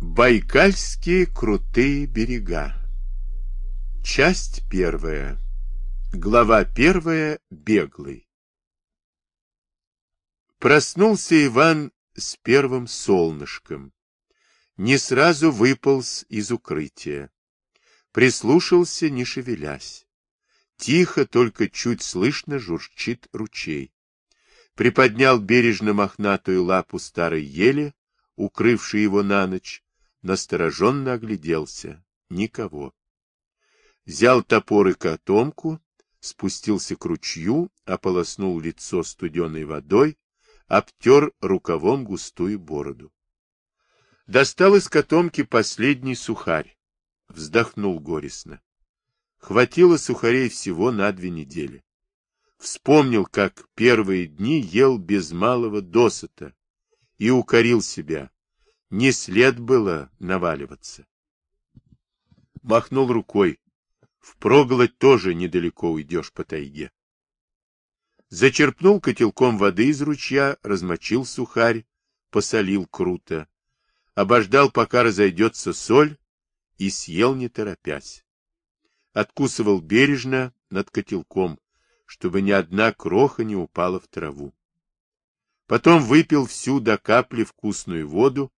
Байкальские крутые берега. Часть первая. Глава первая. Беглый. Проснулся Иван с первым солнышком. Не сразу выполз из укрытия. Прислушался, не шевелясь. Тихо, только чуть слышно журчит ручей. Приподнял бережно мохнатую лапу старой ели, укрывшей его на ночь, настороженно огляделся. Никого. Взял топор и котомку, спустился к ручью, ополоснул лицо студеной водой, обтер рукавом густую бороду. Достал из котомки последний сухарь. Вздохнул горестно. Хватило сухарей всего на две недели. Вспомнил, как первые дни ел без малого досыта, и укорил себя не след было наваливаться. Махнул рукой. Впроголодь тоже недалеко уйдешь по тайге. Зачерпнул котелком воды из ручья, размочил сухарь, посолил круто. Обождал, пока разойдется соль, и съел не торопясь. Откусывал бережно над котелком, чтобы ни одна кроха не упала в траву. Потом выпил всю до капли вкусную воду,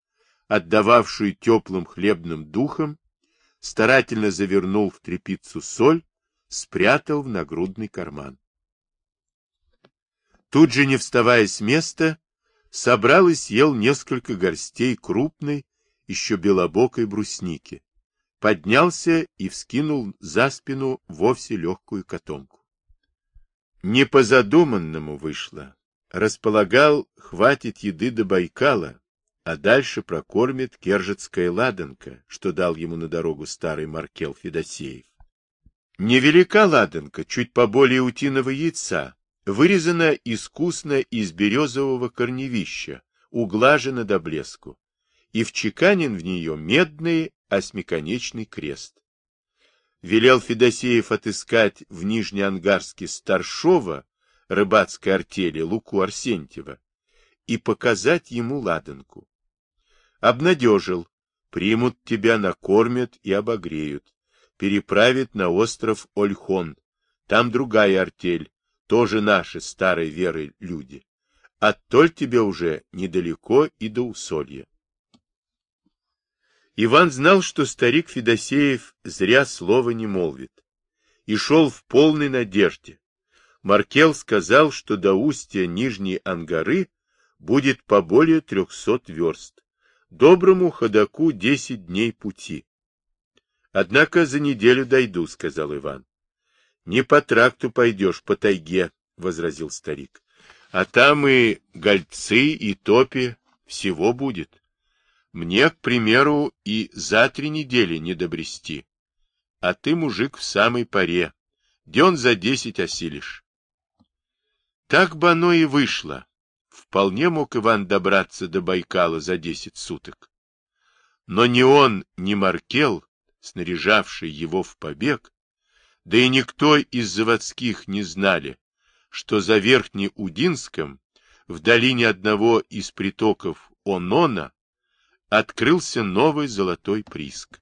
отдававшую теплым хлебным духом, старательно завернул в трепицу соль, спрятал в нагрудный карман. Тут же, не вставая с места, собрал и съел несколько горстей крупной, еще белобокой брусники, поднялся и вскинул за спину вовсе легкую котомку. Не по задуманному вышло. Располагал, хватит еды до Байкала, а дальше прокормит кержецкая ладанка, что дал ему на дорогу старый Маркел Федосеев. Невелика ладанка, чуть поболее утиного яйца, вырезана искусно из березового корневища, углажена до блеску, и вчеканен в нее медный осьмиконечный крест. Велел Федосеев отыскать в Нижнеангарске старшова рыбацкой артели Луку Арсентьева и показать ему ладанку. Обнадежил. Примут тебя, накормят и обогреют. Переправят на остров Ольхон. Там другая артель, тоже наши старой веры люди. Оттоль тебе уже недалеко и до усолья. Иван знал, что старик Федосеев зря слова не молвит, и шел в полной надежде. Маркел сказал, что до устья Нижней Ангары будет по более трехсот верст. Доброму ходаку десять дней пути. Однако за неделю дойду, — сказал Иван. — Не по тракту пойдешь, по тайге, — возразил старик. — А там и гольцы, и топи, всего будет. Мне, к примеру, и за три недели не добрести. А ты, мужик, в самой паре. Ден за десять осилишь. Так бы оно и вышло, Вполне мог Иван добраться до Байкала за десять суток. Но ни он, ни Маркел, снаряжавший его в побег, да и никто из заводских не знали, что за Верхнеудинском, в долине одного из притоков Онона, открылся новый золотой прииск.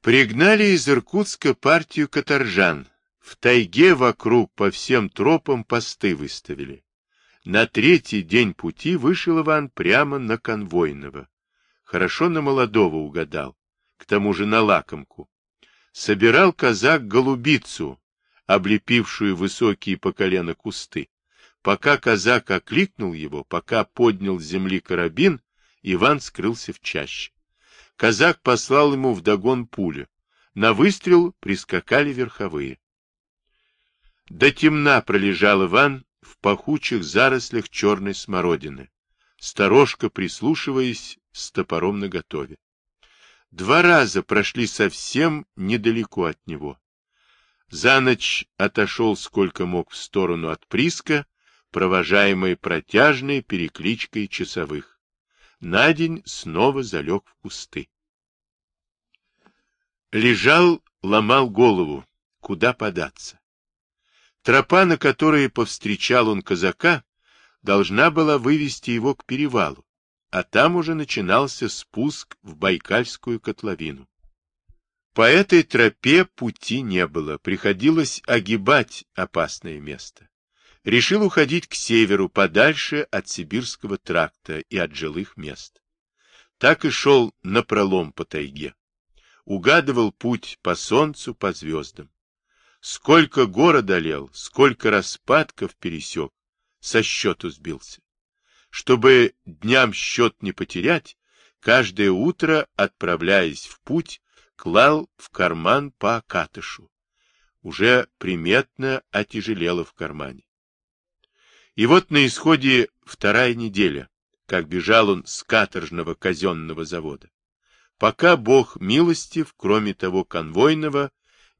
Пригнали из Иркутска партию каторжан, в тайге вокруг по всем тропам посты выставили. На третий день пути вышел Иван прямо на конвойного. Хорошо на молодого угадал, к тому же на лакомку. Собирал казак голубицу, облепившую высокие по колено кусты. Пока казак окликнул его, пока поднял с земли карабин, Иван скрылся в чаще. Казак послал ему вдогон пулю. На выстрел прискакали верховые. До темна пролежал Иван в пахучих зарослях черной смородины, сторожка прислушиваясь с топором наготове. Два раза прошли совсем недалеко от него. За ночь отошел сколько мог в сторону от приска, провожаемый протяжной перекличкой часовых. На день снова залег в кусты. Лежал, ломал голову, куда податься. Тропа, на которой повстречал он казака, должна была вывести его к перевалу, а там уже начинался спуск в Байкальскую котловину. По этой тропе пути не было, приходилось огибать опасное место. Решил уходить к северу, подальше от Сибирского тракта и от жилых мест. Так и шел напролом по тайге. Угадывал путь по солнцу, по звездам. Сколько гор одолел, сколько распадков пересек, со счету сбился. Чтобы дням счет не потерять, каждое утро, отправляясь в путь, клал в карман по окатышу. Уже приметно отяжелело в кармане. И вот на исходе вторая неделя, как бежал он с каторжного казенного завода. Пока Бог милостив, кроме того конвойного,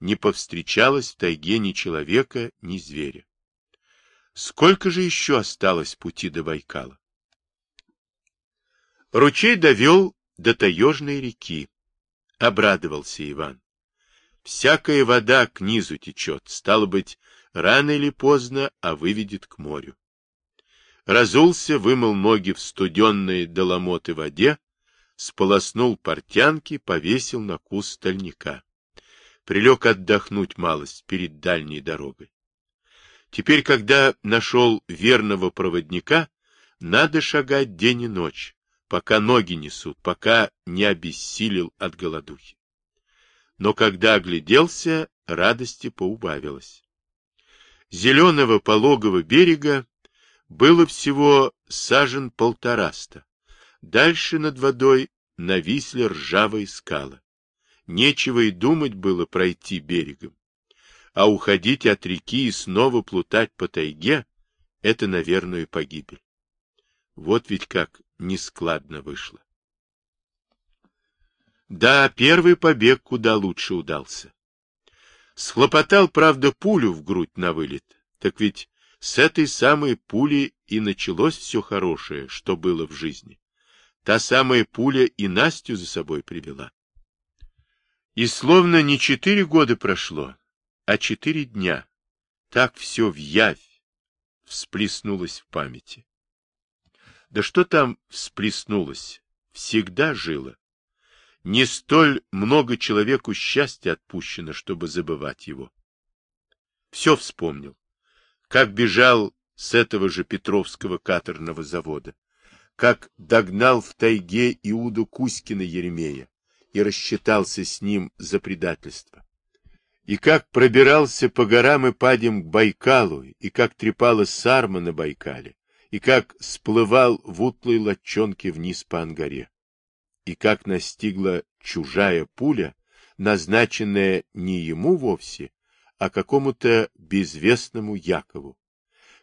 не повстречалось в тайге ни человека, ни зверя. Сколько же еще осталось пути до Байкала? Ручей довел до Таежной реки, Обрадовался Иван. Всякая вода к низу течет, стало быть, рано или поздно, а выведет к морю. Разулся, вымыл ноги в студенной доломоты воде, сполоснул портянки, повесил на куст стальника. Прилег отдохнуть малость перед дальней дорогой. Теперь, когда нашел верного проводника, надо шагать день и ночь, пока ноги несут, пока не обессилел от голодухи. Но когда огляделся, радости поубавилось. Зеленого пологого берега было всего сажен полтораста. Дальше над водой нависли ржавые скалы. Нечего и думать было пройти берегом. А уходить от реки и снова плутать по тайге — это, наверное, погибель. Вот ведь как нескладно вышло. Да, первый побег куда лучше удался. Схлопотал, правда, пулю в грудь на вылет. Так ведь с этой самой пули и началось все хорошее, что было в жизни. Та самая пуля и Настю за собой привела. И словно не четыре года прошло, а четыре дня. Так все в явь всплеснулось в памяти. Да что там всплеснулось? Всегда жило. Не столь много человеку счастья отпущено, чтобы забывать его. Все вспомнил. Как бежал с этого же Петровского каторного завода. Как догнал в тайге Иуду Кузькина Еремея и рассчитался с ним за предательство. И как пробирался по горам и падям к Байкалу, и как трепала сарма на Байкале, и как сплывал в утлой лодчонке вниз по ангаре, и как настигла чужая пуля, назначенная не ему вовсе, а какому-то безвестному Якову,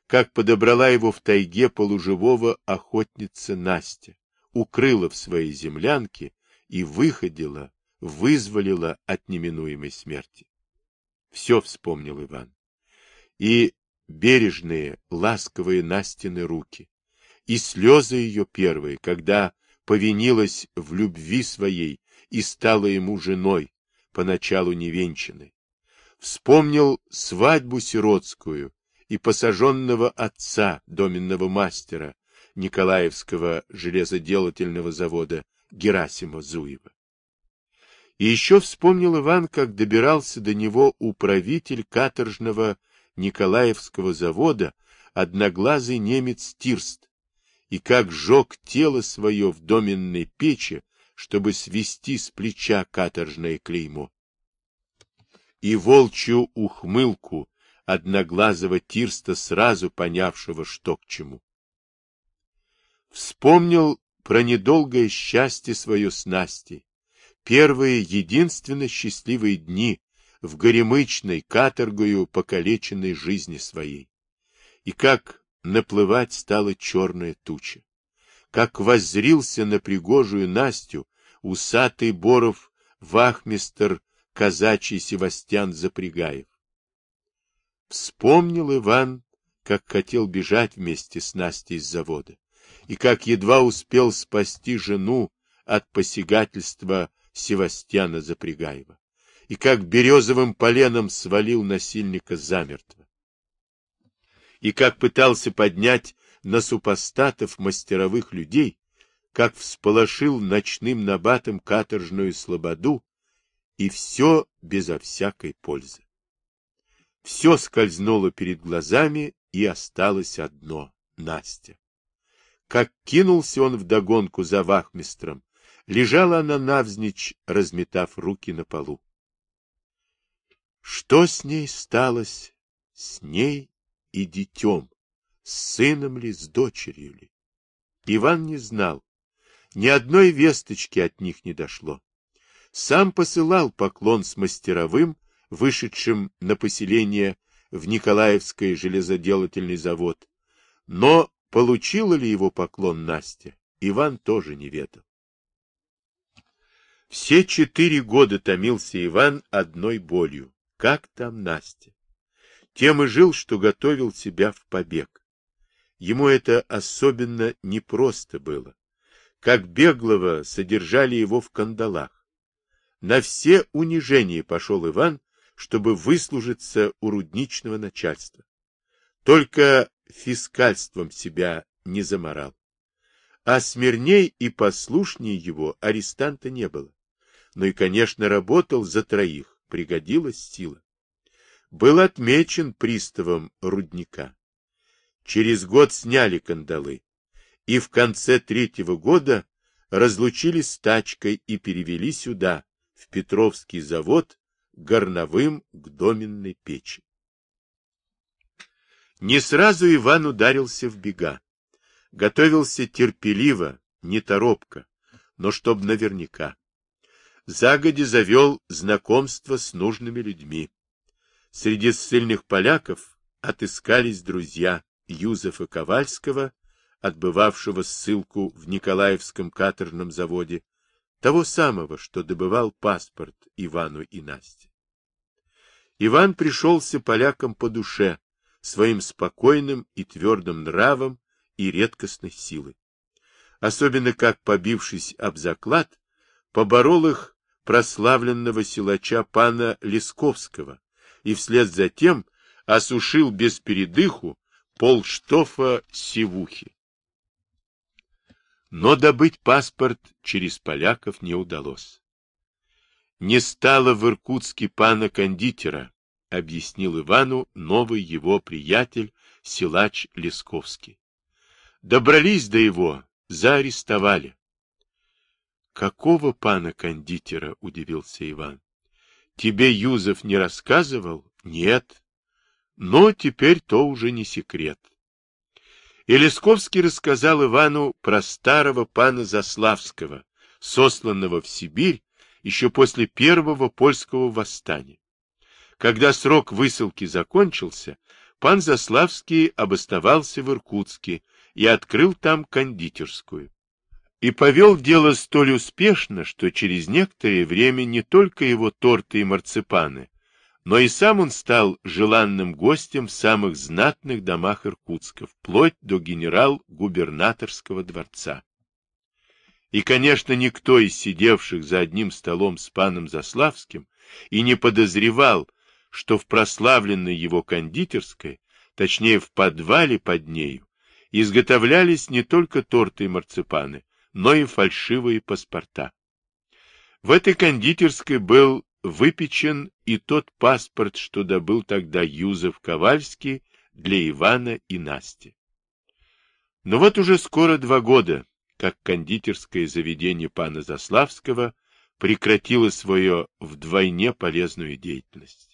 как подобрала его в тайге полуживого охотница Настя, укрыла в своей землянке и выходила, вызволила от неминуемой смерти. Все вспомнил Иван. И бережные, ласковые Настины руки, и слезы ее первые, когда повинилась в любви своей и стала ему женой, поначалу невенчанной. Вспомнил свадьбу сиротскую и посаженного отца, доменного мастера, Николаевского железоделательного завода Герасима Зуева. И еще вспомнил Иван, как добирался до него управитель каторжного Николаевского завода одноглазый немец Тирст, и как жег тело свое в доменной печи, чтобы свести с плеча каторжное клеймо. И волчью ухмылку одноглазого Тирста, сразу понявшего, что к чему. Вспомнил про недолгое счастье свое с Настей, первые единственно счастливые дни, в горемычной, каторгою покалеченной жизни своей. И как наплывать стала черная туча. Как воззрился на пригожую Настю усатый Боров вахмистер казачий Севастьян Запрягаев. Вспомнил Иван, как хотел бежать вместе с Настей из завода, и как едва успел спасти жену от посягательства Севастьяна Запрягаева и как березовым поленом свалил насильника замертво. И как пытался поднять на супостатов мастеровых людей, как всполошил ночным набатом каторжную слободу, и все безо всякой пользы. Все скользнуло перед глазами, и осталось одно — Настя. Как кинулся он вдогонку за вахмистром, лежала она навзничь, разметав руки на полу. Что с ней сталось? С ней и детем, с сыном ли, с дочерью ли? Иван не знал. Ни одной весточки от них не дошло. Сам посылал поклон с мастеровым, вышедшим на поселение в Николаевский железоделательный завод. Но получила ли его поклон Настя, Иван тоже не ведал. Все четыре года томился Иван одной болью. Как там Настя? Тем и жил, что готовил себя в побег. Ему это особенно непросто было. Как беглого содержали его в кандалах. На все унижения пошел Иван, чтобы выслужиться у рудничного начальства. Только фискальством себя не заморал. А смирней и послушней его арестанта не было. Ну и, конечно, работал за троих, пригодилась сила был отмечен приставом рудника. Через год сняли кандалы, и в конце третьего года разлучились с тачкой и перевели сюда, в Петровский завод, горновым к доменной печи. Не сразу Иван ударился в бега. Готовился терпеливо, не торопко, но чтоб наверняка. Загоди завел знакомство с нужными людьми. Среди ссыльных поляков отыскались друзья Юзефа Ковальского, отбывавшего ссылку в Николаевском каторжном заводе, того самого, что добывал паспорт Ивану и Насте. Иван пришелся полякам по душе, своим спокойным и твердым нравом и редкостной силой. Особенно как, побившись об заклад, поборол их прославленного силача пана Лесковского, и вслед за тем осушил без передыху полштофа сивухи. Но добыть паспорт через поляков не удалось. Не стало в Иркутске пана кондитера, объяснил Ивану новый его приятель, силач Лесковский. Добрались до его, заарестовали. Какого пана кондитера, удивился Иван. Тебе Юзов не рассказывал? Нет. Но теперь то уже не секрет. И Лесковский рассказал Ивану про старого пана Заславского, сосланного в Сибирь еще после первого польского восстания. Когда срок высылки закончился, пан Заславский обосновался в Иркутске и открыл там кондитерскую и повел дело столь успешно, что через некоторое время не только его торты и марципаны, но и сам он стал желанным гостем в самых знатных домах Иркутска, вплоть до генерал-губернаторского дворца. И, конечно, никто из сидевших за одним столом с паном Заславским и не подозревал, что в прославленной его кондитерской, точнее в подвале под нею, изготовлялись не только торты и марципаны, но и фальшивые паспорта. В этой кондитерской был выпечен и тот паспорт, что добыл тогда Юзеф Ковальский для Ивана и Насти. Но вот уже скоро два года, как кондитерское заведение пана Заславского прекратило свою вдвойне полезную деятельность.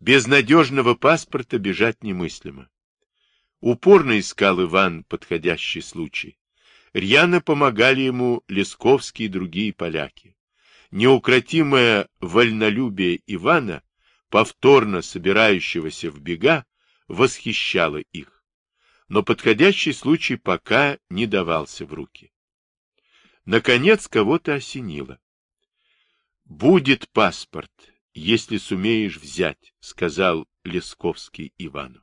Без надежного паспорта бежать немыслимо. Упорно искал Иван подходящий случай. Рьяно помогали ему Лесковский и другие поляки. Неукротимое вольнолюбие Ивана, повторно собирающегося в бега, восхищало их. Но подходящий случай пока не давался в руки. Наконец кого-то осенило. «Будет паспорт, если сумеешь взять», — сказал Лесковский Ивану.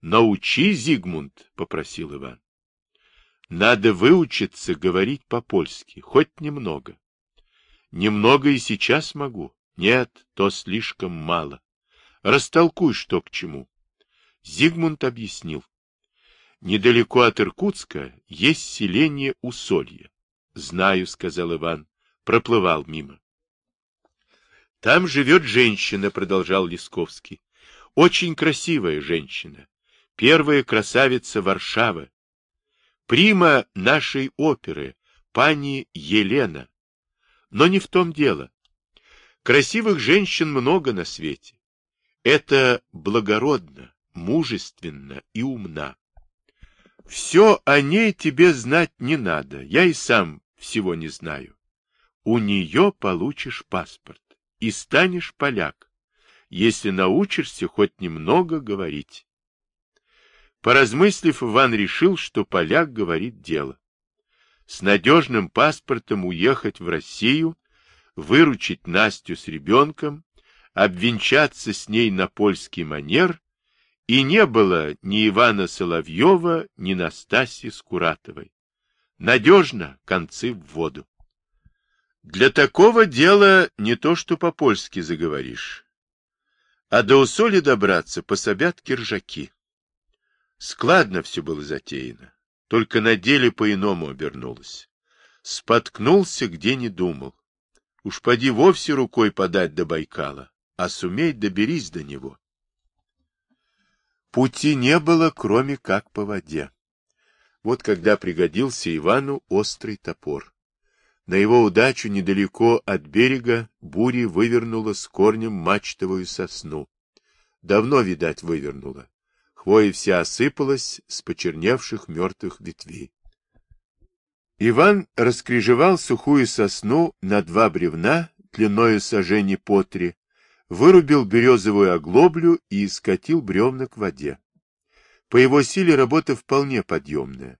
«Научи, Зигмунд», — попросил Иван. Надо выучиться говорить по-польски, хоть немного. Немного и сейчас могу. Нет, то слишком мало. Растолкуй, что к чему. Зигмунд объяснил. Недалеко от Иркутска есть селение Усолье. Знаю, сказал Иван, проплывал мимо. Там живет женщина, продолжал Лесковский. Очень красивая женщина. Первая красавица Варшавы. Прима нашей оперы, пани Елена. Но не в том дело. Красивых женщин много на свете. Это благородно, мужественно и умна. Все о ней тебе знать не надо, я и сам всего не знаю. У нее получишь паспорт и станешь поляк, если научишься хоть немного говорить. Поразмыслив, Иван решил, что поляк говорит дело. С надежным паспортом уехать в Россию, выручить Настю с ребенком, обвенчаться с ней на польский манер, и не было ни Ивана Соловьева, ни Настасьи Скуратовой. Надежно концы в воду. Для такого дела не то что по-польски заговоришь, а до усоли добраться пособят киржаки. Складно все было затеяно, только на деле по-иному обернулось. Споткнулся, где не думал. Уж поди вовсе рукой подать до Байкала, а сумей доберись до него. Пути не было, кроме как по воде. Вот когда пригодился Ивану острый топор. На его удачу недалеко от берега бури вывернула с корнем мачтовую сосну. Давно, видать, вывернула. Хвоя вся осыпалась с почерневших мертвых ветвей. Иван раскрежевал сухую сосну на два бревна, длиною сажени по три, вырубил березовую оглоблю и скатил бревна к воде. По его силе работа вполне подъемная,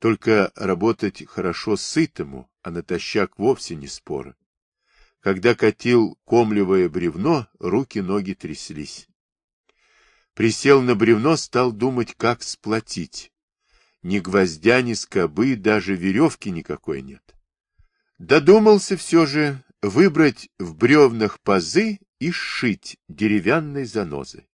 только работать хорошо сытому, а натощак вовсе не споры. Когда катил комлевое бревно, руки-ноги тряслись. Присел на бревно, стал думать, как сплотить. Ни гвоздя, ни скобы, даже веревки никакой нет. Додумался все же выбрать в бревнах пазы и сшить деревянной занозой.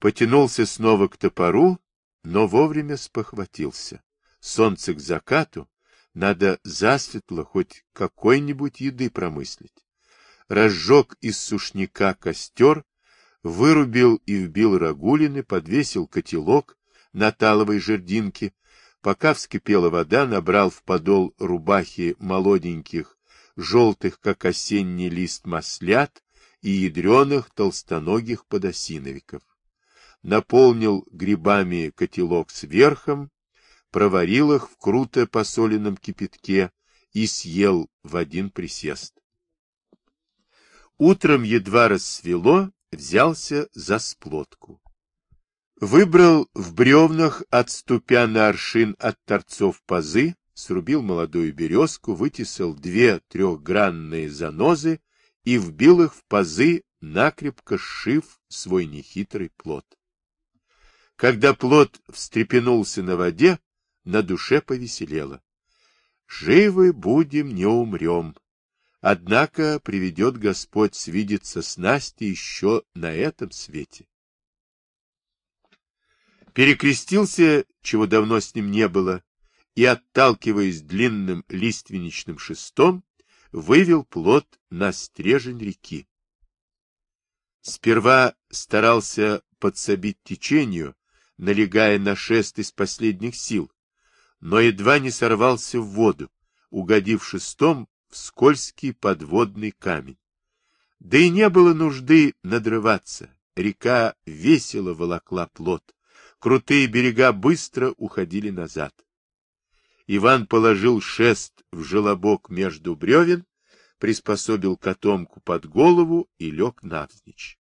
Потянулся снова к топору, но вовремя спохватился. Солнце к закату, надо засветло хоть какой-нибудь еды промыслить. Разжег из сушняка костер, вырубил и вбил рагулины, подвесил котелок на таловой жердинке, пока вскипела вода, набрал в подол рубахи молоденьких, желтых, как осенний лист маслят, и ядреных толстоногих подосиновиков. Наполнил грибами котелок сверхом, проварил их в круто посоленном кипятке и съел в один присест. Утром едва рассвело, взялся за сплотку. Выбрал в бревнах, отступя на аршин от торцов пазы, срубил молодую березку, вытесал две трехгранные занозы и вбил их в пазы, накрепко сшив свой нехитрый плод. Когда плод встрепенулся на воде, на душе повеселело. Живы будем, не умрем. Однако приведет Господь свидеться с Настей еще на этом свете. Перекрестился, чего давно с ним не было, и, отталкиваясь длинным лиственничным шестом, вывел плод на стрежень реки. Сперва старался подсобить течению, налегая на шест из последних сил, но едва не сорвался в воду, угодив шестом в скользкий подводный камень. Да и не было нужды надрываться. Река весело волокла плот. Крутые берега быстро уходили назад. Иван положил шест в желобок между бревен, приспособил котомку под голову и лег навзничь.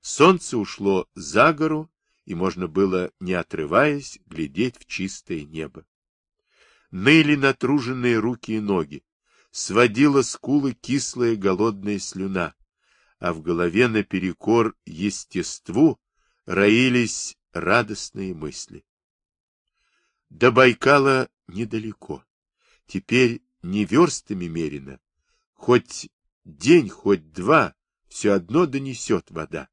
Солнце ушло за гору, и можно было, не отрываясь, глядеть в чистое небо. Ныли натруженные руки и ноги сводила скулы кислая голодная слюна, а в голове наперекор естеству роились радостные мысли. До Байкала недалеко. Теперь не верстами мерено. Хоть день, хоть два, все одно донесет вода.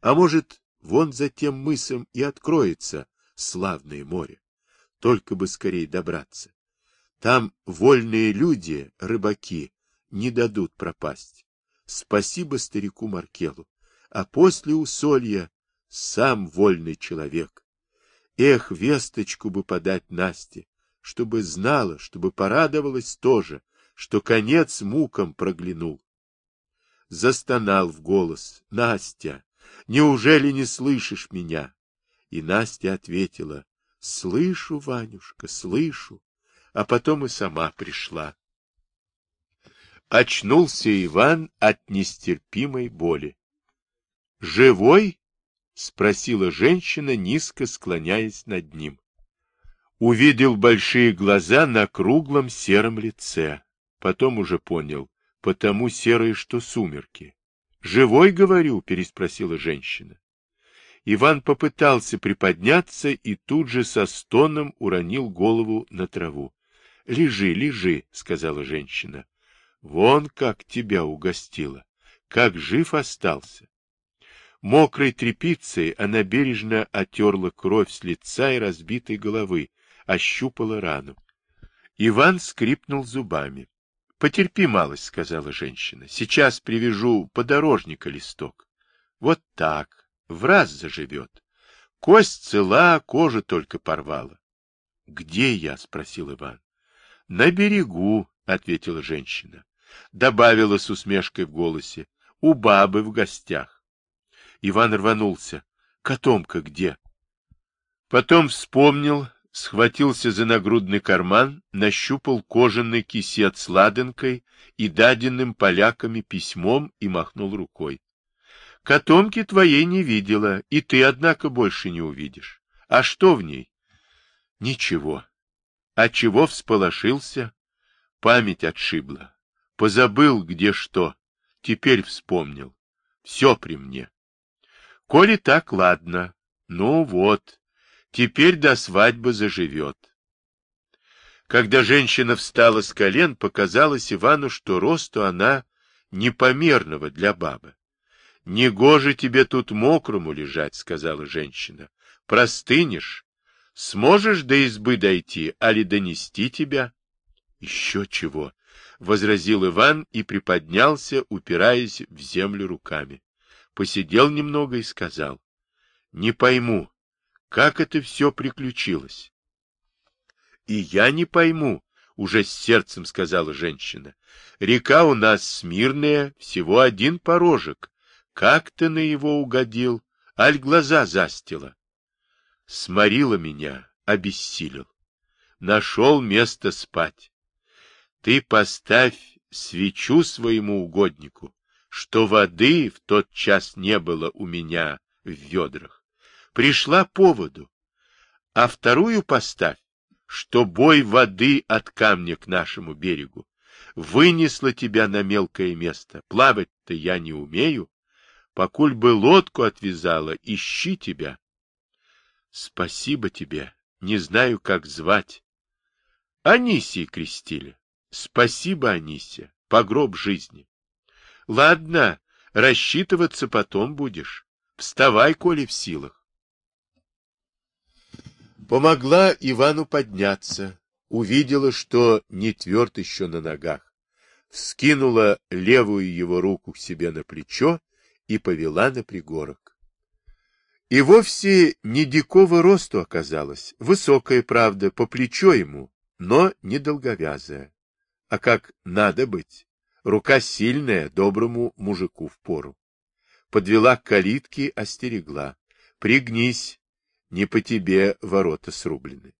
А может, вон за тем мысом и откроется славное море. Только бы скорее добраться. Там вольные люди, рыбаки, не дадут пропасть. Спасибо старику Маркелу. А после усолья сам вольный человек. Эх, весточку бы подать Насте, чтобы знала, чтобы порадовалась тоже, что конец мукам проглянул. Застонал в голос. Настя, неужели не слышишь меня? И Настя ответила. Слышу, Ванюшка, слышу. А потом и сама пришла. Очнулся Иван от нестерпимой боли. «Живой?» — спросила женщина, низко склоняясь над ним. Увидел большие глаза на круглом сером лице. Потом уже понял, потому серые, что сумерки. «Живой, говорю?» — переспросила женщина. Иван попытался приподняться и тут же со стоном уронил голову на траву. — Лежи, лежи, — сказала женщина. — Вон как тебя угостила, как жив остался. Мокрой тряпицей она бережно отерла кровь с лица и разбитой головы, ощупала рану. Иван скрипнул зубами. — Потерпи малость, — сказала женщина. — Сейчас привяжу подорожника листок. Вот так, в раз заживет. Кость цела, кожа только порвала. — Где я? — спросил Иван. — На берегу, — ответила женщина. Добавила с усмешкой в голосе. — У бабы в гостях. Иван рванулся. — Котомка где? Потом вспомнил, схватился за нагрудный карман, нащупал кожаный кисет с ладанкой и даденным поляками письмом и махнул рукой. Котомки твоей не видела, и ты, однако, больше не увидишь. А что в ней? Ничего. А чего всполошился? Память отшибла. Позабыл, где что. Теперь вспомнил. Все при мне. Коли так, ладно. Ну вот, Теперь до свадьбы заживет. Когда женщина встала с колен, показалось Ивану, что росту она непомерного для бабы. — Негоже тебе тут мокрому лежать, — сказала женщина. — Простынешь. Сможешь до избы дойти, али донести тебя? — Еще чего, — возразил Иван и приподнялся, упираясь в землю руками. Посидел немного и сказал. — Не пойму, как это все приключилось? — И я не пойму, — уже с сердцем сказала женщина. — Река у нас смирная, всего один порожек. Как ты на его угодил? Аль глаза застила. Сморила меня, обессилел. Нашел место спать. Ты поставь свечу своему угоднику, что воды в тот час не было у меня в ведрах пришла поводу, а вторую поставь, что бой воды от камня к нашему берегу вынесла тебя на мелкое место. Плавать-то я не умею. Покуль бы лодку отвязала, ищи тебя. Спасибо тебе, не знаю, как звать. Анисии крестили. Спасибо, Анисия, погроб жизни. Ладно, рассчитываться потом будешь. Вставай, коли в силах. Помогла Ивану подняться, увидела, что не тверд еще на ногах, вскинула левую его руку к себе на плечо и повела на пригорок. И вовсе не дикого росту оказалась, высокая, правда, по плечо ему, но не долговязая. А как надо быть, рука сильная, доброму мужику в пору. Подвела к калитке, остерегла. Пригнись, не по тебе ворота срублены.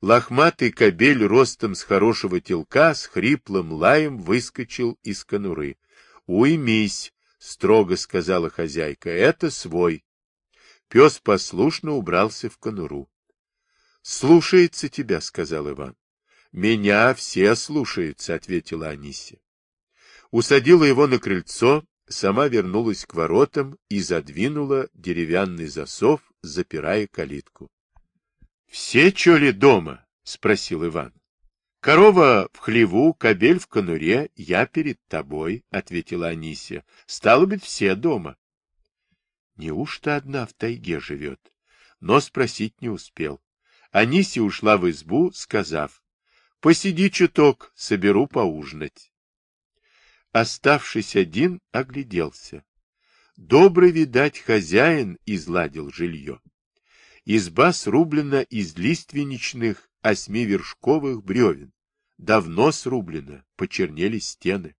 Лохматый кобель ростом с хорошего телка с хриплым лаем выскочил из конуры. — Уймись, — строго сказала хозяйка, — это свой. Пес послушно убрался в конуру. — Слушается тебя, — сказал Иван. — Меня все слушаются, — ответила Анисия. Усадила его на крыльцо, сама вернулась к воротам и задвинула деревянный засов запирая калитку. — Все, ли, дома? — спросил Иван. — Корова в хлеву, кобель в конуре, я перед тобой, — ответила Анисия. — Стало быть, все дома. — Неужто одна в тайге живет? но спросить не успел. Анисия ушла в избу, сказав, «Посиди чуток, соберу поужинать». Оставшись один, огляделся. Добрый, видать, хозяин изладил жилье. Изба срублена из лиственничных осьмивершковых бревен. Давно срублена, почернели стены.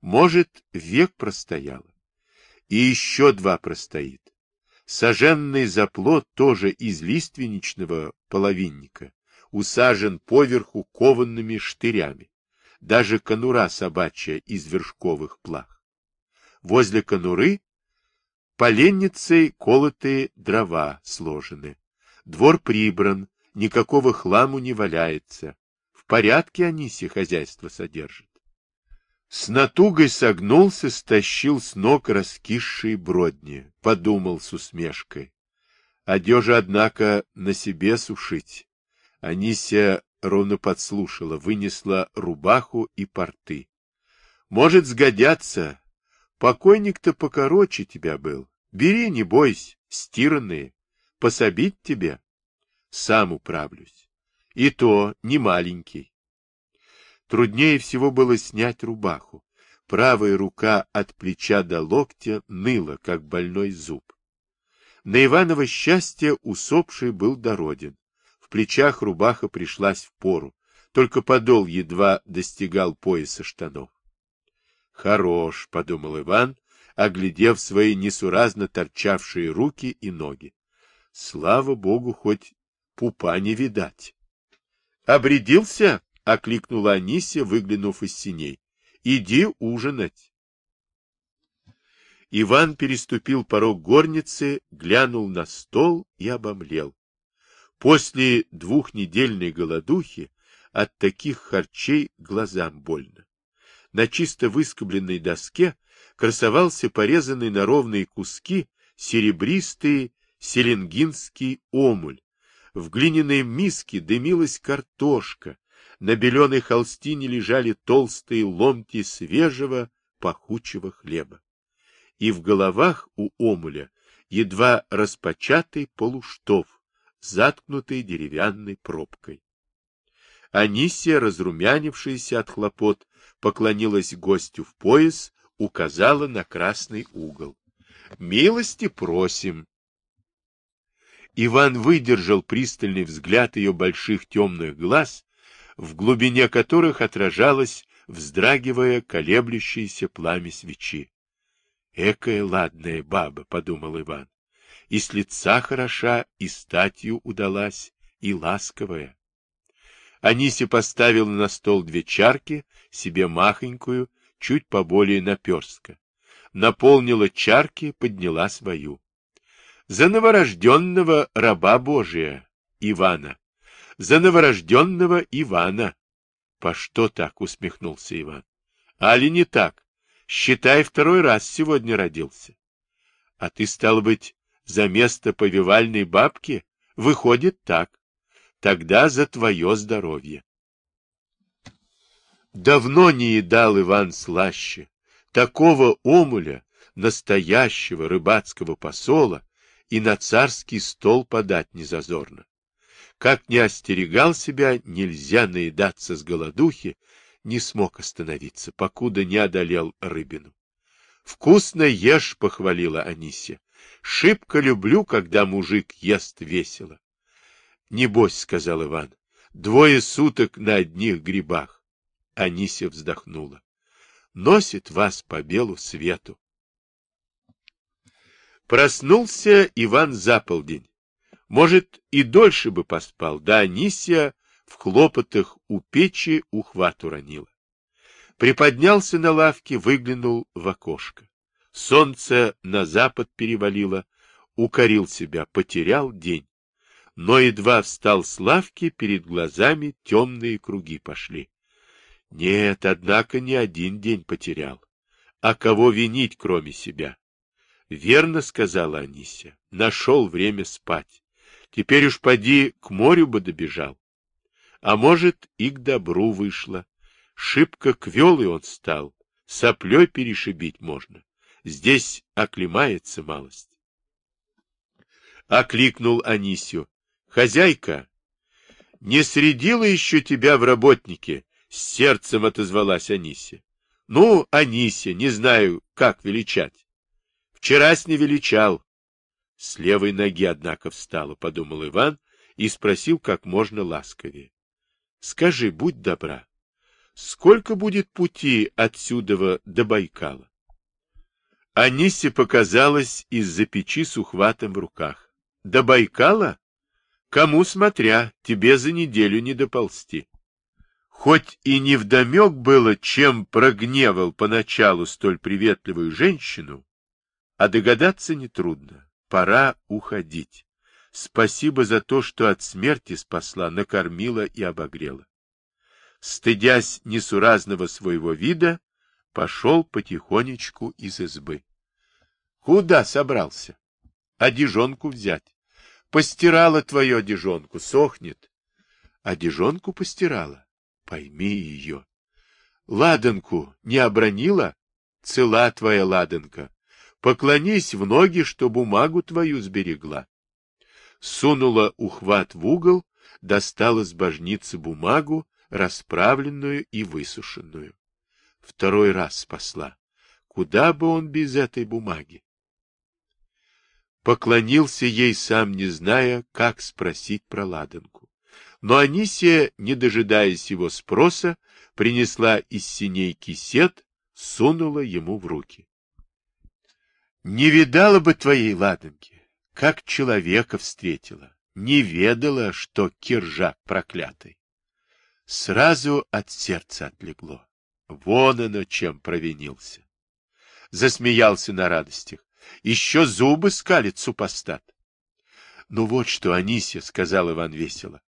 Может, век простояла. И еще два простоит. Соженный заплот тоже из лиственничного половинника, усажен поверху кованными штырями. Даже конура собачья из вершковых плах. Возле конуры поленницей колотые дрова сложены. Двор прибран, никакого хламу не валяется. Порядке Аниси хозяйство содержит. С натугой согнулся, стащил с ног раскисшие бродни, подумал с усмешкой. Одежа, однако, на себе сушить. Анися ровно подслушала, вынесла рубаху и порты. Может, сгодятся. Покойник-то покороче тебя был. Бери, не бойся, стиранные. Пособить тебе? Сам управлюсь. И то не маленький. Труднее всего было снять рубаху. Правая рука от плеча до локтя ныла, как больной зуб. На Иваново счастье усопший был дороден. В плечах рубаха пришлась в пору, только подол едва достигал пояса штанов. «Хорош», — подумал Иван, оглядев свои несуразно торчавшие руки и ноги. «Слава богу, хоть пупа не видать». «Обрядился?» — окликнула Анисия, выглянув из синей. — Иди ужинать. Иван переступил порог горницы, глянул на стол и обомлел. После двухнедельной голодухи от таких харчей глазам больно. На чисто выскобленной доске красовался порезанный на ровные куски серебристый селенгинский омуль. В глиняной миске дымилась картошка, на беленой холстине лежали толстые ломти свежего пахучего хлеба. И в головах у омуля едва распочатый полуштов, заткнутый деревянной пробкой. Анисия, разрумянившаяся от хлопот, поклонилась гостю в пояс, указала на красный угол. «Милости просим!» Иван выдержал пристальный взгляд ее больших темных глаз в глубине которых отражалось, вздрагивая, колеблющееся пламя свечи. «Экая ладная баба», — подумал Иван, — «и с лица хороша, и статью удалась, и ласковая». Аниси поставила на стол две чарки, себе махонькую, чуть поболее наперстка. Наполнила чарки, подняла свою. За новорожденного раба Божия, Ивана, за новорожденного Ивана. — По что так? — усмехнулся Иван. — Али не так? Считай, второй раз сегодня родился. — А ты, стал быть, за место повивальной бабки? Выходит так. Тогда за твое здоровье. Давно не едал Иван слаще. Такого омуля, настоящего рыбацкого посола, и на царский стол подать не зазорно. Как не остерегал себя, нельзя наедаться с голодухи, не смог остановиться, покуда не одолел рыбину. «Вкусно ешь», — похвалила Анисия. «Шибко люблю, когда мужик ест весело». «Небось», — сказал Иван, — «двое суток на одних грибах». Анисия вздохнула. «Носит вас по белу свету». Проснулся Иван за полдень. Может, и дольше бы поспал, да Анисия в хлопотах у печи ухват уронила. Приподнялся на лавке, выглянул в окошко. Солнце на запад перевалило, укорил себя, потерял день. Но едва встал с лавки, перед глазами темные круги пошли. Нет, однако, не один день потерял. А кого винить, кроме себя? Верно, сказала Анися, нашел время спать. Теперь уж поди к морю бы добежал. А может, и к добру вышло. Шибко квелый он стал, соплей перешибить можно. Здесь оклемается малость. Окликнул Анисию. Хозяйка, не средила еще тебя в работнике? С сердцем отозвалась Анисия. Ну, Анисия, не знаю, как величать. Вчера с не величал. С левой ноги, однако, встала, подумал Иван и спросил как можно ласковее. Скажи, будь добра, сколько будет пути отсюда до Байкала? Анисе показалось из-за печи с ухватом в руках. До Байкала? Кому смотря, тебе за неделю не доползти. Хоть и не вдомек было, чем прогневал поначалу столь приветливую женщину, а догадаться нетрудно. Пора уходить. Спасибо за то, что от смерти спасла, накормила и обогрела. Стыдясь несуразного своего вида, пошел потихонечку из избы. Куда собрался? Одежонку взять. Постирала твою одежонку, сохнет. Одежонку постирала? Пойми ее. Ладанку не обронила? Цела твоя ладанка. Поклонись в ноги, что бумагу твою сберегла. Сунула ухват в угол, достала с божницы бумагу, расправленную и высушенную. Второй раз спасла. Куда бы он без этой бумаги? Поклонился ей, сам не зная, как спросить про ладанку. Но Анисия, не дожидаясь его спроса, принесла из синей кисет, сунула ему в руки. Не видала бы твоей ладанки, как человека встретила, не ведала, что киржак проклятый. Сразу от сердца отлегло. Вон оно чем провинился. Засмеялся на радостях. Еще зубы скалит супостат. — Ну вот что, Анисия, — сказал Иван весело,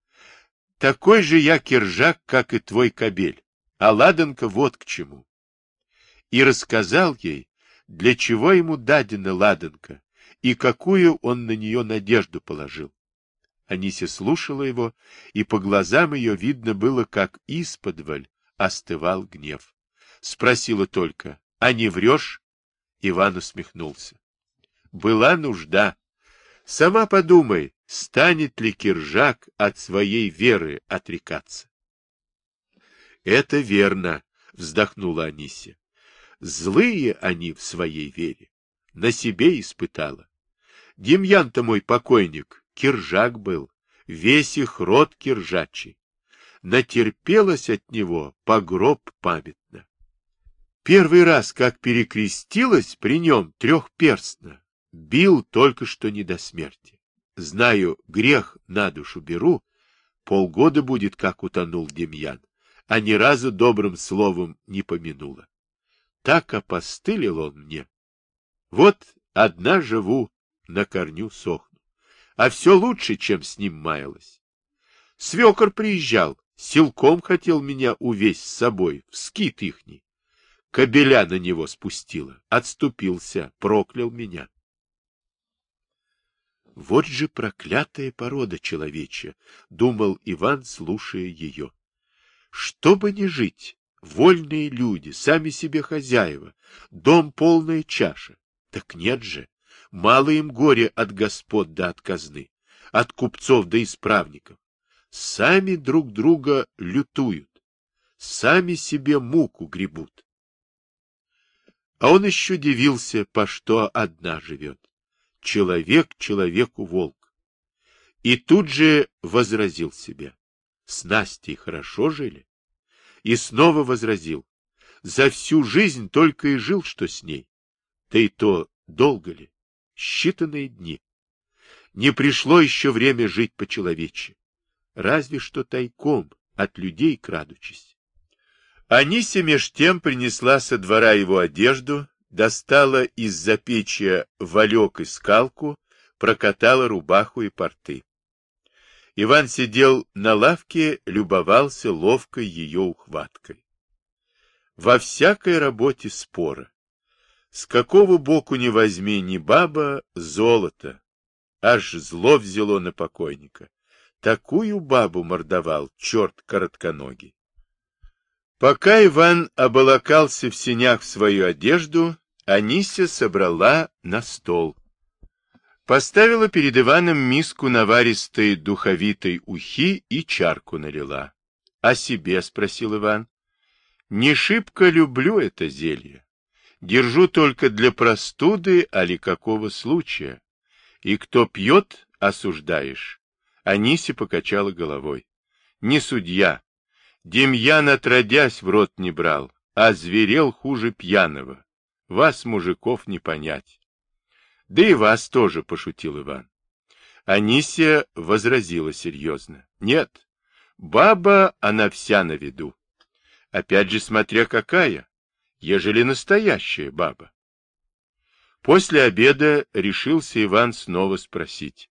такой же я киржак, как и твой кобель, а ладанка вот к чему. И рассказал ей, для чего ему дадена ладанка, и какую он на нее надежду положил. Анися слушала его, и по глазам ее видно было, как исподволь остывал гнев. Спросила только, а не врешь? Иван усмехнулся. Была нужда. Сама подумай, станет ли Киржак от своей веры отрекаться. — Это верно, — вздохнула Анисия. Злые они в своей вере. На себе испытала. Демьян-то мой покойник, Киржак был, весь их род киржачий. Натерпелась от него погроб памятно. Первый раз, как перекрестилась при нем трехперстно, бил только что не до смерти. Знаю, грех на душу беру, полгода будет, как утонул Демьян, а ни разу добрым словом не помянула. Так опостылил он мне. Вот одна живу, на корню сохну, а все лучше, чем с ним маялась. Свекор приезжал, силком хотел меня увесть с собой, в скит ихний. Кобеля на него спустила, отступился, проклял меня. Вот же проклятая порода человечья, — думал Иван, слушая ее. Чтобы не жить, вольные люди, сами себе хозяева, дом полная чаша. Так нет же, мало им горе от господ да от казны, от купцов да исправников. Сами друг друга лютуют, сами себе муку гребут. А он еще дивился, по что одна живет человек человеку волк. И тут же возразил себе, с Настей хорошо жили. И снова возразил, за всю жизнь только и жил, что с ней. Да и то долго ли? Считанные дни. Не пришло еще время жить по-человечьи. Разве что тайком, от людей крадучись. Анися меж тем принесла со двора его одежду, достала из-за печи валек и скалку, прокатала рубаху и порты. Иван сидел на лавке, любовался ловкой ее ухваткой. Во всякой работе спора. С какого боку не возьми ни баба, золото. Аж зло взяло на покойника. Такую бабу мордовал черт коротконогий. Пока Иван оболокался в сенях в свою одежду, Анися собрала на стол. Поставила перед Иваном миску наваристой духовитой ухи и чарку налила. — А себе? — спросил Иван. — Не шибко люблю это зелье. Держу только для простуды, али какого случая. И кто пьет, осуждаешь. Аниси покачала головой. Не судья. Демьян, отродясь, в рот не брал, а зверел хуже пьяного. Вас, мужиков, не понять. Да и вас тоже, пошутил Иван. Анисия возразила серьезно. Нет, баба, она вся на виду. Опять же, смотря какая, ежели настоящая баба. После обеда решился Иван снова спросить.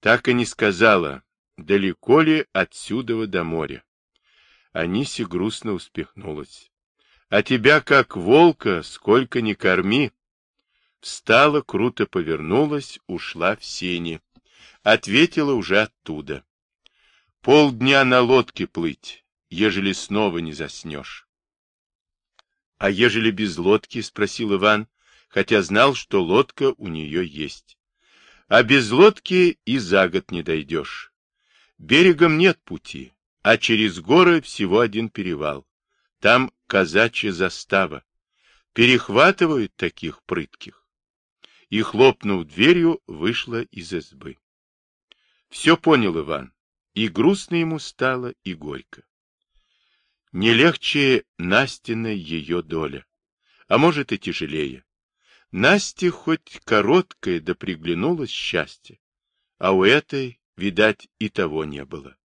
Так и не сказала, далеко ли отсюда до моря. Аниси грустно успехнулась. А тебя, как волка, сколько ни корми. Встала, круто повернулась, ушла в сени. Ответила уже оттуда. Полдня на лодке плыть, ежели снова не заснешь. — А ежели без лодки? — спросил Иван, хотя знал, что лодка у нее есть. — А без лодки и за год не дойдешь. Берегом нет пути, а через горы всего один перевал. Там казачья застава. Перехватывают таких прытких. И, хлопнув дверью, вышла из избы. Все понял Иван, и грустно ему стало, и горько. Не легче Настина ее доля, а может и тяжелее. Насте хоть короткое да приглянулось счастье, а у этой, видать, и того не было.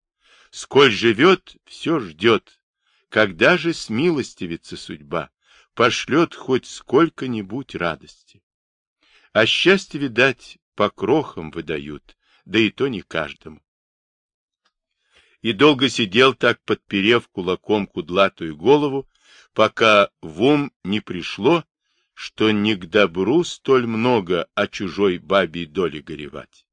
Сколь живет, все ждет, когда же смилостивится судьба, пошлет хоть сколько-нибудь радости? А счастье, видать, по крохам выдают, да и то не каждому. И долго сидел так, подперев кулаком кудлатую голову, пока в ум не пришло, что не к добру столь много о чужой бабе доле горевать.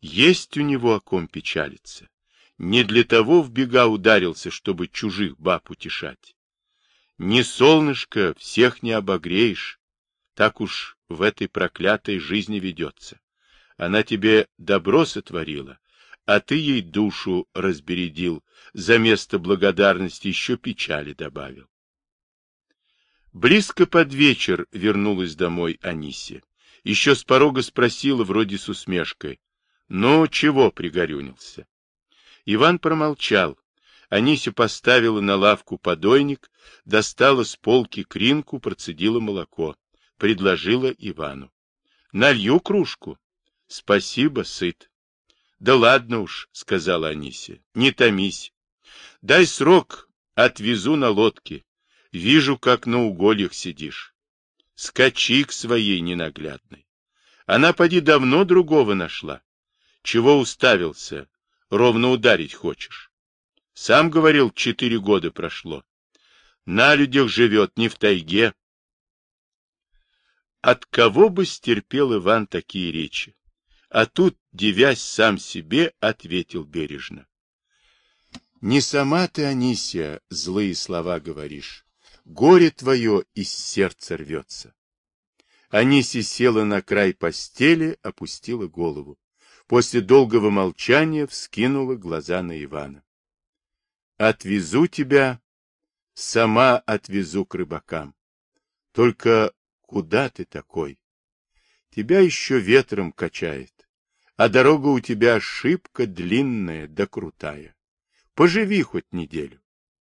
Есть у него о ком печалиться. Не для того в бега ударился, чтобы чужих баб утешать. Не солнышко, всех не обогреешь. Так уж в этой проклятой жизни ведется. Она тебе добро сотворила, а ты ей душу разбередил, за место благодарности еще печали добавил. Близко под вечер вернулась домой Анисия. Еще с порога спросила, вроде с усмешкой. Ну, чего пригорюнился? Иван промолчал. Анися поставила на лавку подойник, достала с полки кринку, процедила молоко. Предложила Ивану. — Налью кружку. — Спасибо, сыт. — Да ладно уж, — сказала Анися, — не томись. Дай срок, отвезу на лодке. Вижу, как на угольях сидишь. Скачи к своей ненаглядной. Она поди давно другого нашла. Чего уставился? ровно ударить хочешь. Сам говорил, четыре года прошло. На людях живет, не в тайге. От кого бы стерпел Иван такие речи? А тут, девясь сам себе, ответил бережно. Не сама ты, Анисия, злые слова говоришь. Горе твое из сердца рвется. Анисия села на край постели, опустила голову после долгого молчания вскинула глаза на Ивана. «Отвезу тебя, сама отвезу к рыбакам. Только куда ты такой? Тебя еще ветром качает, а дорога у тебя шибко длинная да крутая. Поживи хоть неделю.